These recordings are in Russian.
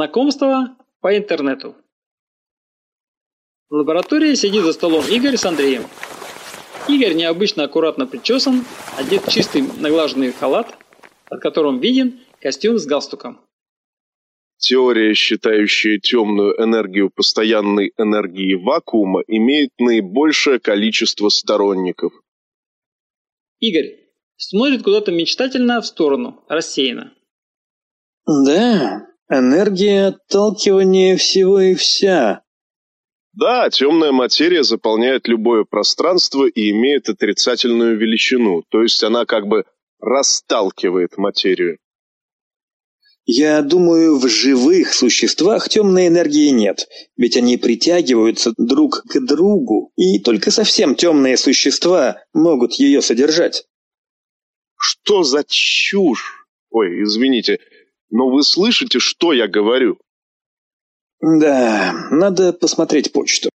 Знакомство по интернету. В лаборатории сидит за столом Игорь с Андреем. Игорь необычно аккуратно причесан, одет в чистый наглаженный халат, под которым виден костюм с галстуком. Теория, считающая темную энергию постоянной энергией вакуума, имеет наибольшее количество сторонников. Игорь смотрит куда-то мечтательно в сторону, рассеянно. Да, энергия отталкивания всего и вся. Да, темная материя заполняет любое пространство и имеет отрицательную величину, то есть она как бы расталкивает материю. Я думаю, в живых существах темной энергии нет, ведь они притягиваются друг к другу, и только совсем темные существа могут ее содержать. Что за чушь? Ой, извините, но вы слышите, что я говорю? Да, надо посмотреть почту.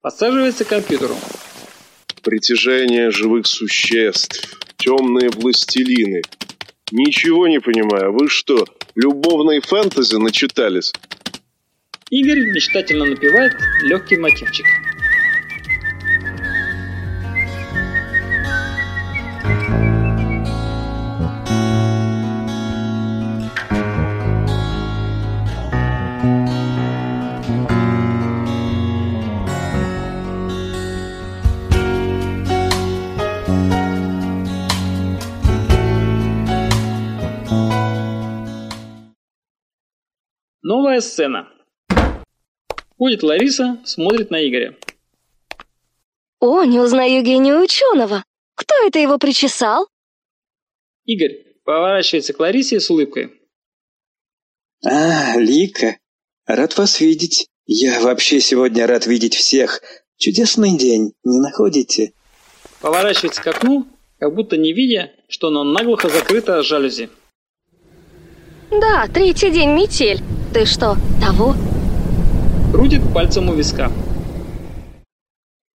Подсаживается к компьютеру. Притяжение живых существ, темные властелины. Ничего не понимаю, вы что, любовной фэнтези начитались? Игорь мечтательно напевает легкий мотивчик. Новая сцена. Ходит Лариса, смотрит на Игоря. О, не узнаю гения ученого. Кто это его причесал? Игорь поворачивается к Ларисе с улыбкой. А, Лика, рад вас видеть. Я вообще сегодня рад видеть всех. Чудесный день, не находите? Поворачивается к окну, как будто не видя, что оно наглухо закрыто жалюзи. Да, третий день метель. Ты что, того? Крутит пальцем у виска.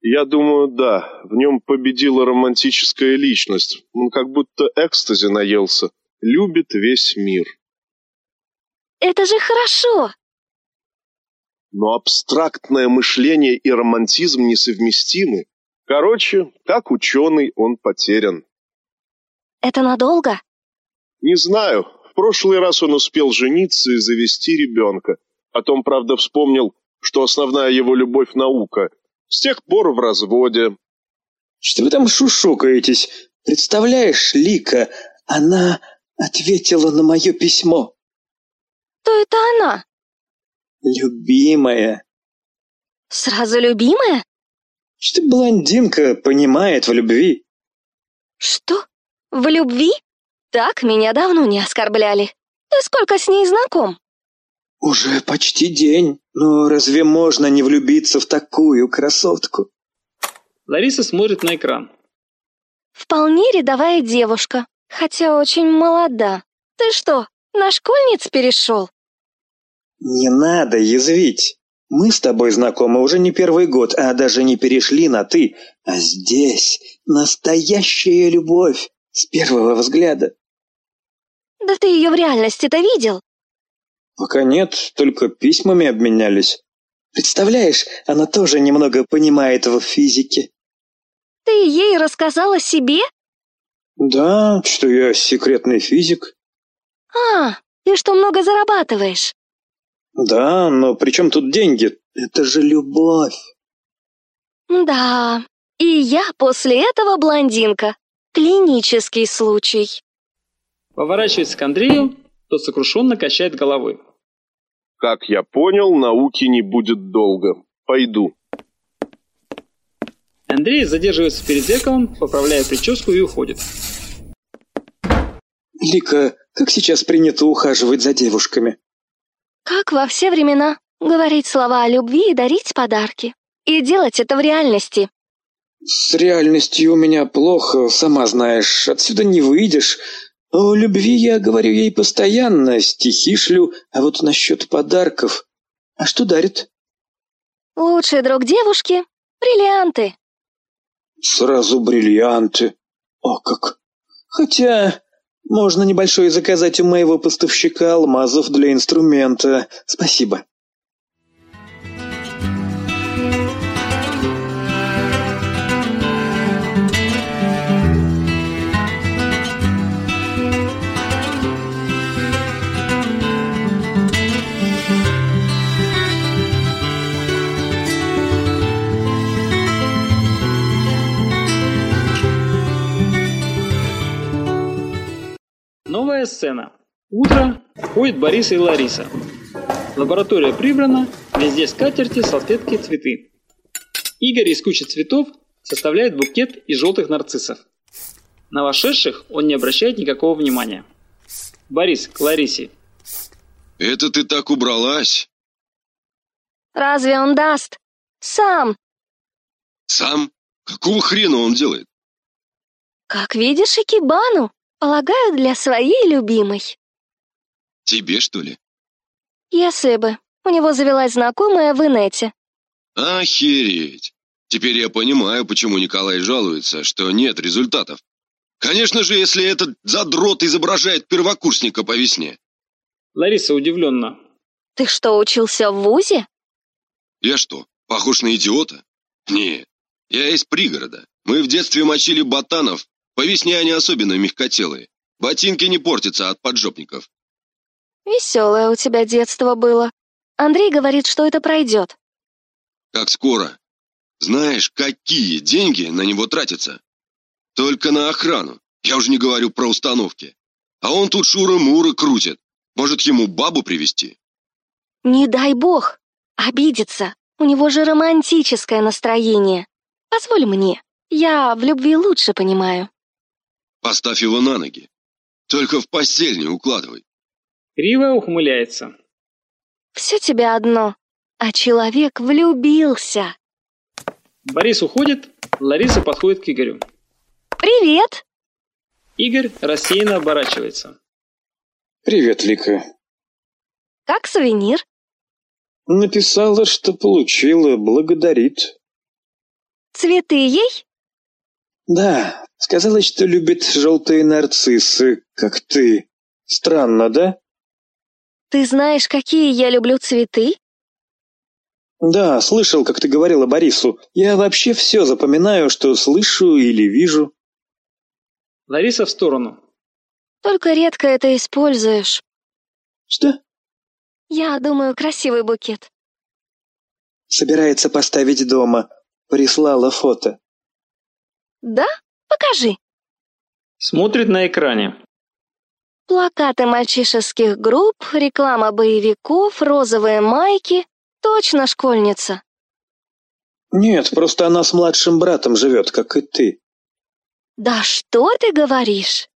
Я думаю, да, в нем победила романтическая личность. Он как будто экстази наелся. Любит весь мир. Это же хорошо. Но абстрактное мышление и романтизм несовместимы. Короче, как ученый он потерян. Это надолго? Не знаю, прошлый раз он успел жениться и завести ребенка. Потом, правда, вспомнил, что основная его любовь — наука. С тех пор в разводе. Что вы там шушукаетесь? Представляешь, Лика, она ответила на мое письмо. Кто это она? Любимая. Сразу любимая? Что блондинка понимает в любви? Что? В любви? Так меня давно не оскорбляли. Ты сколько с ней знаком? Уже почти день. Но разве можно не влюбиться в такую красотку? Лариса смотрит на экран. Вполне рядовая девушка, хотя очень молода. Ты что, на школьниц перешел? Не надо язвить. Мы с тобой знакомы уже не первый год, а даже не перешли на «ты». А здесь настоящая любовь с первого взгляда. Да ты ее в реальности-то видел? Пока нет, только письмами обменялись. Представляешь, она тоже немного понимает в физике. Ты ей рассказал о себе? Да, что я секретный физик. А, и что много зарабатываешь? Да, но при чем тут деньги? Это же любовь. Да, и я после этого блондинка. Клинический случай. Поворачивается к Андрею, тот сокрушенно качает головой. Как я понял, науки не будет долго. Пойду. Андрей задерживается перед зеркалом, поправляя прическу и уходит. Лика, как сейчас принято ухаживать за девушками? Как во все времена. Говорить слова о любви и дарить подарки. И делать это в реальности. С реальностью у меня плохо, сама знаешь. Отсюда не выйдешь. О любви я говорю ей постоянно, стихи шлю, а вот насчет подарков... А что дарит? Лучший друг девушки — бриллианты. Сразу бриллианты. О как! Хотя Можно небольшой заказать у моего поставщика алмазов для инструмента. Спасибо. Новая сцена. Утро. Ходит Борис и Лариса. Лаборатория прибрана, везде скатерти, салфетки, цветы. Игорь из кучи цветов составляет букет из желтых нарциссов. На вошедших он не обращает никакого внимания. Борис к Ларисе. Это ты так убралась? Разве он даст? Сам. Сам? Какого хрена он делает? Как видишь, Икебану. Полагаю, для своей любимой. Тебе, что ли? Если бы. У него завелась знакомая в инете. Охереть! Теперь я понимаю, почему Николай жалуется, что нет результатов. Конечно же, если этот задрот изображает первокурсника по весне. Лариса удивленно. Ты что, учился в ВУЗе? Я что, похож на идиота? Нет, я из пригорода. Мы в детстве мочили ботанов по весне они особенно мягкотелые. Ботинки не портятся от поджопников. Веселое у тебя детство было. Андрей говорит, что это пройдет. Как скоро? Знаешь, какие деньги на него тратятся? Только на охрану. Я уже не говорю про установки. А он тут шуры-муры крутит. Может, ему бабу привести? Не дай бог. Обидится. У него же романтическое настроение. Позволь мне. Я в любви лучше понимаю. Поставь его на ноги. Только в постель не укладывай. Криво ухмыляется. Все тебе одно. А человек влюбился. Борис уходит, Лариса подходит к Игорю. Привет! Игорь рассеянно оборачивается. Привет, Лика. Как сувенир? Написала, что получила, благодарит. Цветы ей? Да, сказала, что любит желтые нарциссы, как ты. Странно, да? Ты знаешь, какие я люблю цветы? Да, слышал, как ты говорила Борису. Я вообще все запоминаю, что слышу или вижу. Лариса в сторону. Только редко это используешь. Что? Я думаю, красивый букет. Собирается поставить дома. Прислала фото. Да? Покажи. Смотрит на экране. Плакаты мальчишеских групп, реклама боевиков, розовые майки. Точно школьница. Нет, просто она с младшим братом живет, как и ты. Да что ты говоришь?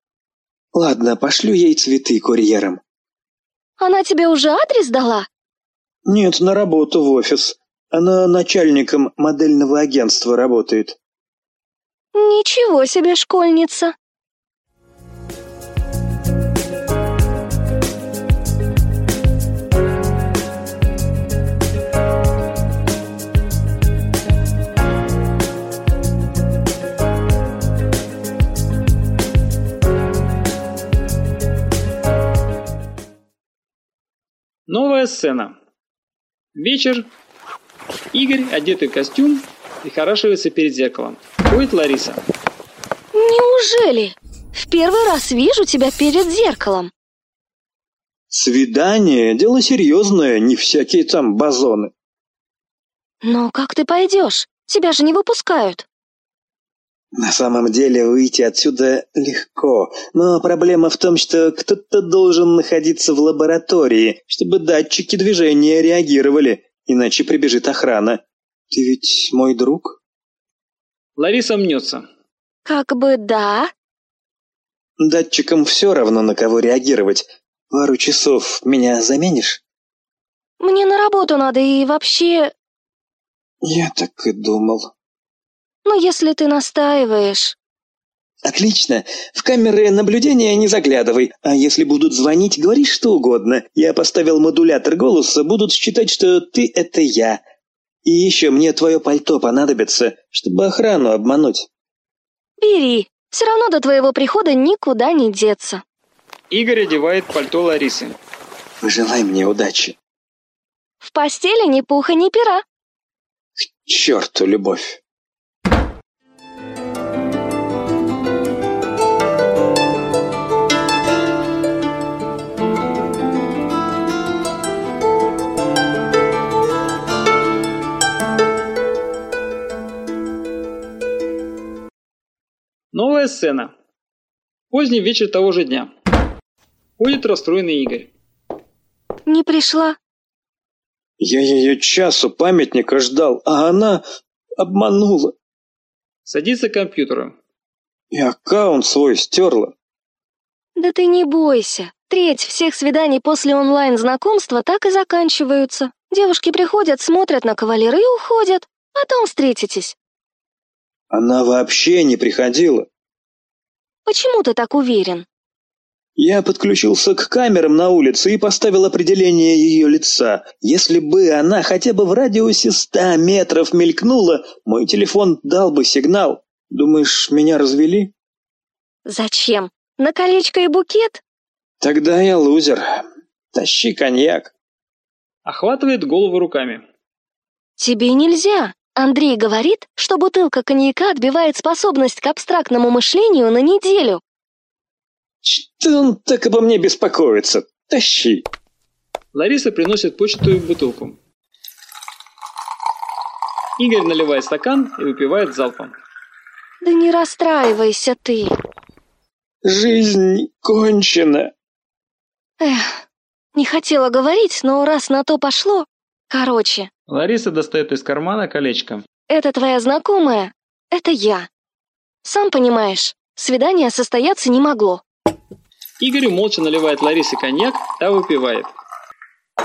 Ладно, пошлю ей цветы курьером. Она тебе уже адрес дала? Нет, на работу в офис. Она начальником модельного агентства работает. Ничего себе школьница. Новая сцена. Вечер. Игорь, одетый в костюм, прихорашивается перед зеркалом. Ходит Лариса. Неужели? В первый раз вижу тебя перед зеркалом. Свидание – дело серьезное, не всякие там базоны. Но как ты пойдешь? Тебя же не выпускают. На самом деле выйти отсюда легко, но проблема в том, что кто-то должен находиться в лаборатории, чтобы датчики движения реагировали, иначе прибежит охрана. Ты ведь мой друг? Лариса мнется. Как бы да. Датчикам все равно, на кого реагировать. Пару часов меня заменишь? Мне на работу надо и вообще... Я так и думал. Ну, если ты настаиваешь... Отлично. В камеры наблюдения не заглядывай. А если будут звонить, говори что угодно. Я поставил модулятор голоса, будут считать, что ты — это я. И еще мне твое пальто понадобится, чтобы охрану обмануть. Бери. Все равно до твоего прихода никуда не деться. Игорь одевает пальто Ларисы. Пожелай мне удачи. В постели ни пуха, ни пера. К черту любовь. Новая сцена. Поздний вечер того же дня. Ходит расстроенный Игорь. Не пришла. Я ее часу памятника ждал, а она обманула. Садится к компьютеру. И аккаунт свой стерла. Да ты не бойся. Треть всех свиданий после онлайн-знакомства так и заканчиваются. Девушки приходят, смотрят на кавалера и уходят. Потом встретитесь. Она вообще не приходила. Почему ты так уверен? Я подключился к камерам на улице и поставил определение ее лица. Если бы она хотя бы в радиусе ста метров мелькнула, мой телефон дал бы сигнал. Думаешь, меня развели? Зачем? На колечко и букет? Тогда я лузер. Тащи коньяк. Охватывает голову руками. Тебе нельзя. Андрей говорит, что бутылка коньяка отбивает способность к абстрактному мышлению на неделю. Что он так обо мне беспокоится? Тащи. Лариса приносит почтовую бутылку. Игорь наливает стакан и выпивает залпом. Да не расстраивайся ты. Жизнь кончена. Эх, не хотела говорить, но раз на то пошло... Короче, Лариса достает из кармана колечко. это твоя знакомая, это я. Сам понимаешь, свидание состояться не могло. Игорь молча наливает Ларисе коньяк, та выпивает.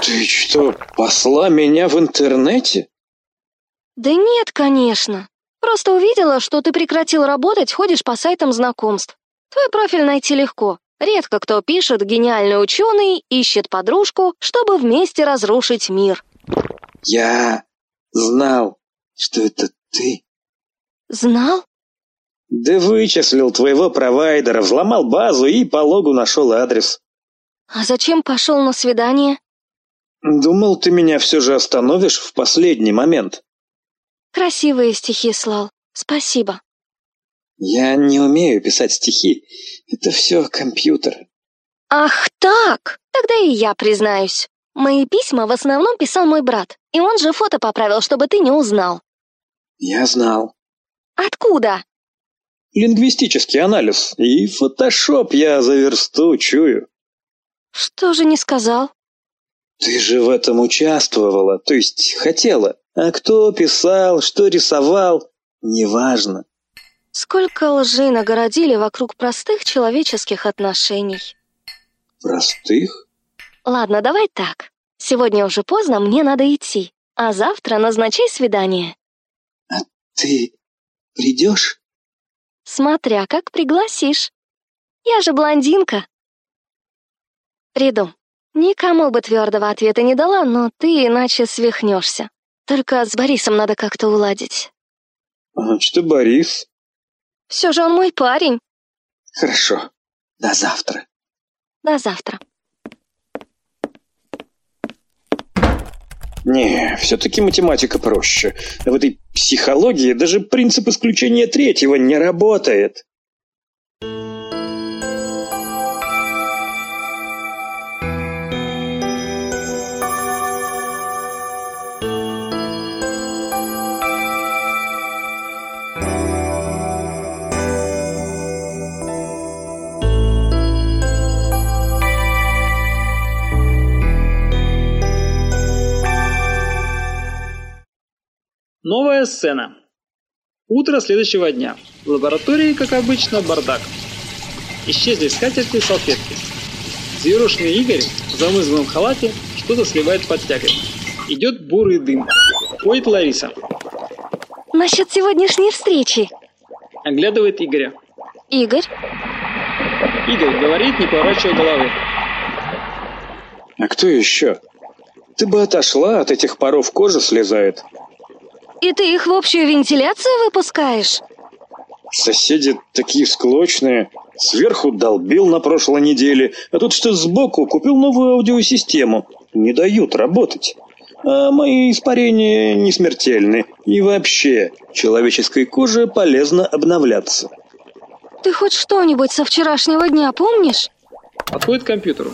Ты что, посла меня в интернете? Да нет, конечно. Просто увидела, что ты прекратил работать, ходишь по сайтам знакомств. Твой профиль найти легко. Редко кто пишет «гениальный ученый ищет подружку, чтобы вместе разрушить мир». Я знал, что это ты. Знал? Да вычислил твоего провайдера, взломал базу и по логу нашел адрес. А зачем пошел на свидание? Думал, ты меня все же остановишь в последний момент. Красивые стихи слал. Спасибо. Я не умею писать стихи. Это все компьютер. Ах так! Тогда и я признаюсь. Мои письма в основном писал мой брат, и он же фото поправил, чтобы ты не узнал. Я знал. Откуда? Лингвистический анализ. И фотошоп я за версту чую. Что же не сказал? Ты же в этом участвовала, то есть хотела. А кто писал, что рисовал, неважно. Сколько лжи нагородили вокруг простых человеческих отношений. Простых? Ладно, давай так. Сегодня уже поздно, мне надо идти. А завтра назначай свидание. Ты придешь? Смотря как пригласишь. Я же блондинка. Приду. Никому бы твердого ответа не дала, но ты иначе свихнешься. Только с Борисом надо как-то уладить. А что, Борис? Все же он мой парень. Хорошо. До завтра. До завтра. Не, все-таки математика проще. В этой психологии даже принцип исключения третьего не работает. Новая сцена. Утро следующего дня. В лаборатории, как обычно, бардак. Исчезли скатерти и салфетки. Зверушный Игорь в замызганном халате что-то сливает под тягой. Идет бурый дым. Ходит Лариса. Насчет сегодняшней встречи. Оглядывает Игоря. Игорь, Игорь говорит, не поворачивая головы. А кто еще? Ты бы отошла, от этих паров кожа слезает. И ты их в общую вентиляцию выпускаешь? Соседи такие склочные. Сверху долбил на прошлой неделе, а тут что сбоку купил новую аудиосистему. Не дают работать. А мои испарения не смертельны. И вообще, человеческой коже полезно обновляться. Ты хоть что-нибудь со вчерашнего дня помнишь? Подходит к компьютеру.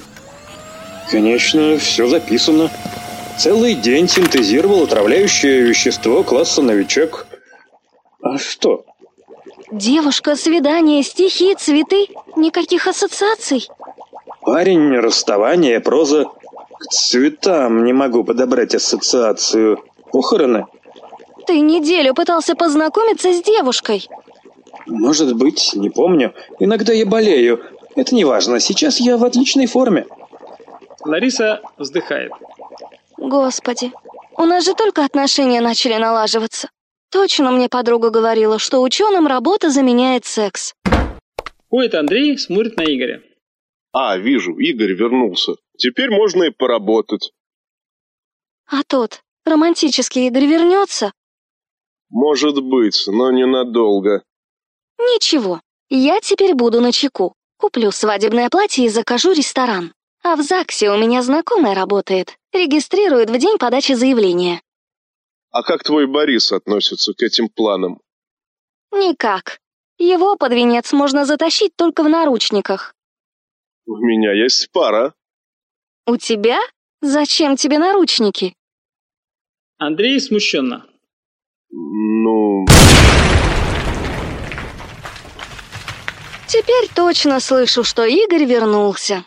Конечно, все записано. Целый день синтезировал отравляющее вещество класса новичок. А что? Девушка, свидание, стихи, цветы. Никаких ассоциаций. Парень, расставание, проза. К цветам не могу подобрать ассоциацию. Похороны? Ты неделю пытался познакомиться с девушкой. Может быть, не помню. Иногда я болею. Это не важно. Сейчас я в отличной форме. Лариса вздыхает. Господи, у нас же только отношения начали налаживаться. Точно мне подруга говорила, что ученым работа заменяет секс. Ходит Андрей, смотрит на Игоря. А, вижу, Игорь вернулся. Теперь можно и поработать. А тот, романтический Игорь вернется? Может быть, но ненадолго. Ничего, я теперь буду на чеку. Куплю свадебное платье и закажу ресторан. А в ЗАГСе у меня знакомая работает. Регистрирует в день подачи заявления. А как твой Борис относится к этим планам? Никак. Его под венец можно затащить только в наручниках. У меня есть пара. У тебя? Зачем тебе наручники? Андрей смущенно. Ну, Теперь точно слышу, что Игорь вернулся.